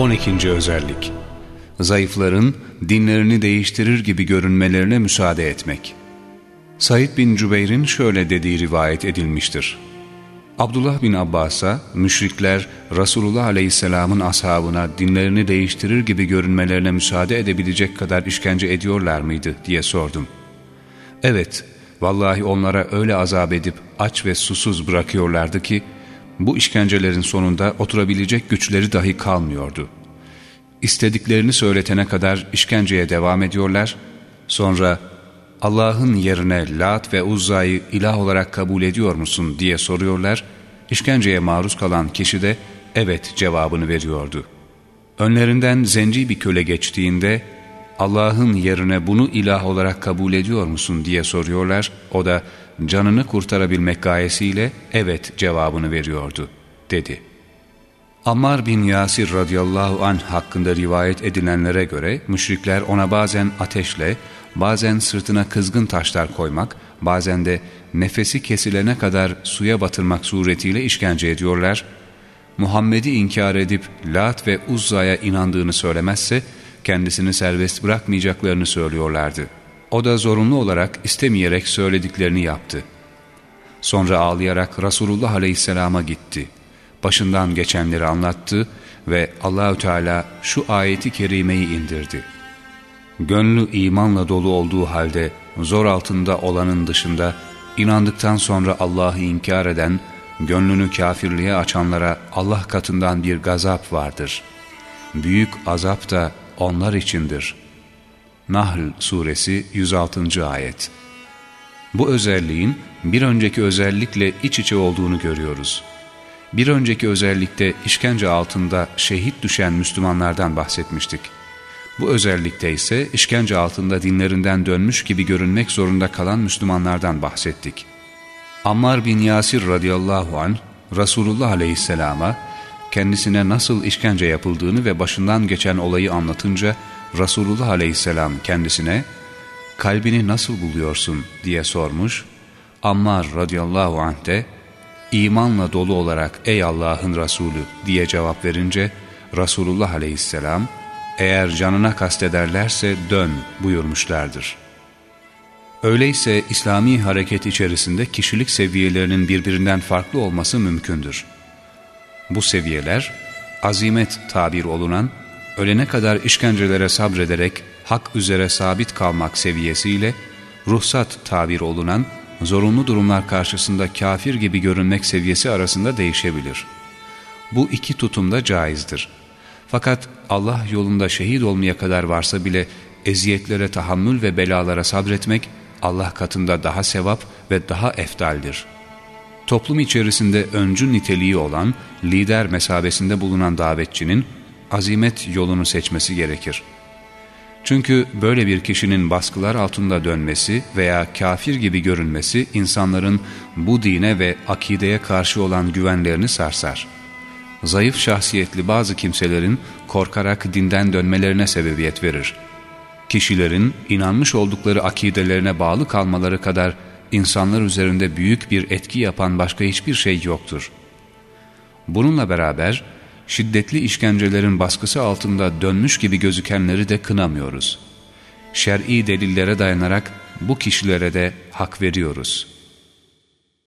12. özellik Zayıfların dinlerini değiştirir gibi görünmelerine müsaade etmek. Said bin Cübeyr'in şöyle dediği rivayet edilmiştir. Abdullah bin Abbas'a müşrikler Resulullah Aleyhisselam'ın ashabına dinlerini değiştirir gibi görünmelerine müsaade edebilecek kadar işkence ediyorlar mıydı diye sordum. Evet, vallahi onlara öyle azap edip aç ve susuz bırakıyorlardı ki bu işkencelerin sonunda oturabilecek güçleri dahi kalmıyordu. İstediklerini söyletene kadar işkenceye devam ediyorlar, sonra Allah'ın yerine Lat ve Uzza'yı ilah olarak kabul ediyor musun diye soruyorlar, işkenceye maruz kalan kişi de evet cevabını veriyordu. Önlerinden zenci bir köle geçtiğinde Allah'ın yerine bunu ilah olarak kabul ediyor musun diye soruyorlar, o da canını kurtarabilmek gayesiyle evet cevabını veriyordu, dedi. Ammar bin Yasir radıyallahu anh hakkında rivayet edilenlere göre müşrikler ona bazen ateşle, bazen sırtına kızgın taşlar koymak, bazen de nefesi kesilene kadar suya batırmak suretiyle işkence ediyorlar. Muhammed'i inkar edip Lat ve Uzza'ya inandığını söylemezse kendisini serbest bırakmayacaklarını söylüyorlardı.'' O da zorunlu olarak istemeyerek söylediklerini yaptı. Sonra ağlayarak Resulullah Aleyhisselam'a gitti. Başından geçenleri anlattı ve Allahü Teala şu ayeti kerimeyi indirdi. Gönlü imanla dolu olduğu halde zor altında olanın dışında inandıktan sonra Allah'ı inkar eden, gönlünü kafirliğe açanlara Allah katından bir gazap vardır. Büyük azap da onlar içindir.'' Nahl suresi 106. ayet. Bu özelliğin bir önceki özellikle iç içe olduğunu görüyoruz. Bir önceki özellikte işkence altında şehit düşen Müslümanlardan bahsetmiştik. Bu özellikte ise işkence altında dinlerinden dönmüş gibi görünmek zorunda kalan Müslümanlardan bahsettik. Ammar bin Yasir radıyallahu an Resulullah aleyhisselama kendisine nasıl işkence yapıldığını ve başından geçen olayı anlatınca Resulullah aleyhisselam kendisine kalbini nasıl buluyorsun diye sormuş. Ammar radıyallahu anh de imanla dolu olarak ey Allah'ın Resulü diye cevap verince Resulullah aleyhisselam eğer canına kastederlerse dön buyurmuşlardır. Öyleyse İslami hareket içerisinde kişilik seviyelerinin birbirinden farklı olması mümkündür. Bu seviyeler azimet tabir olunan ölene kadar işkencelere sabrederek hak üzere sabit kalmak seviyesiyle ruhsat tabir olunan zorunlu durumlar karşısında kafir gibi görünmek seviyesi arasında değişebilir. Bu iki tutum da caizdir. Fakat Allah yolunda şehit olmaya kadar varsa bile eziyetlere tahammül ve belalara sabretmek Allah katında daha sevap ve daha eftaldir. Toplum içerisinde öncü niteliği olan, lider mesabesinde bulunan davetçinin azimet yolunu seçmesi gerekir. Çünkü böyle bir kişinin baskılar altında dönmesi veya kafir gibi görünmesi insanların bu dine ve akideye karşı olan güvenlerini sarsar. Zayıf şahsiyetli bazı kimselerin korkarak dinden dönmelerine sebebiyet verir. Kişilerin inanmış oldukları akidelerine bağlı kalmaları kadar insanlar üzerinde büyük bir etki yapan başka hiçbir şey yoktur. Bununla beraber, şiddetli işkencelerin baskısı altında dönmüş gibi gözükenleri de kınamıyoruz. Şer'i delillere dayanarak bu kişilere de hak veriyoruz.''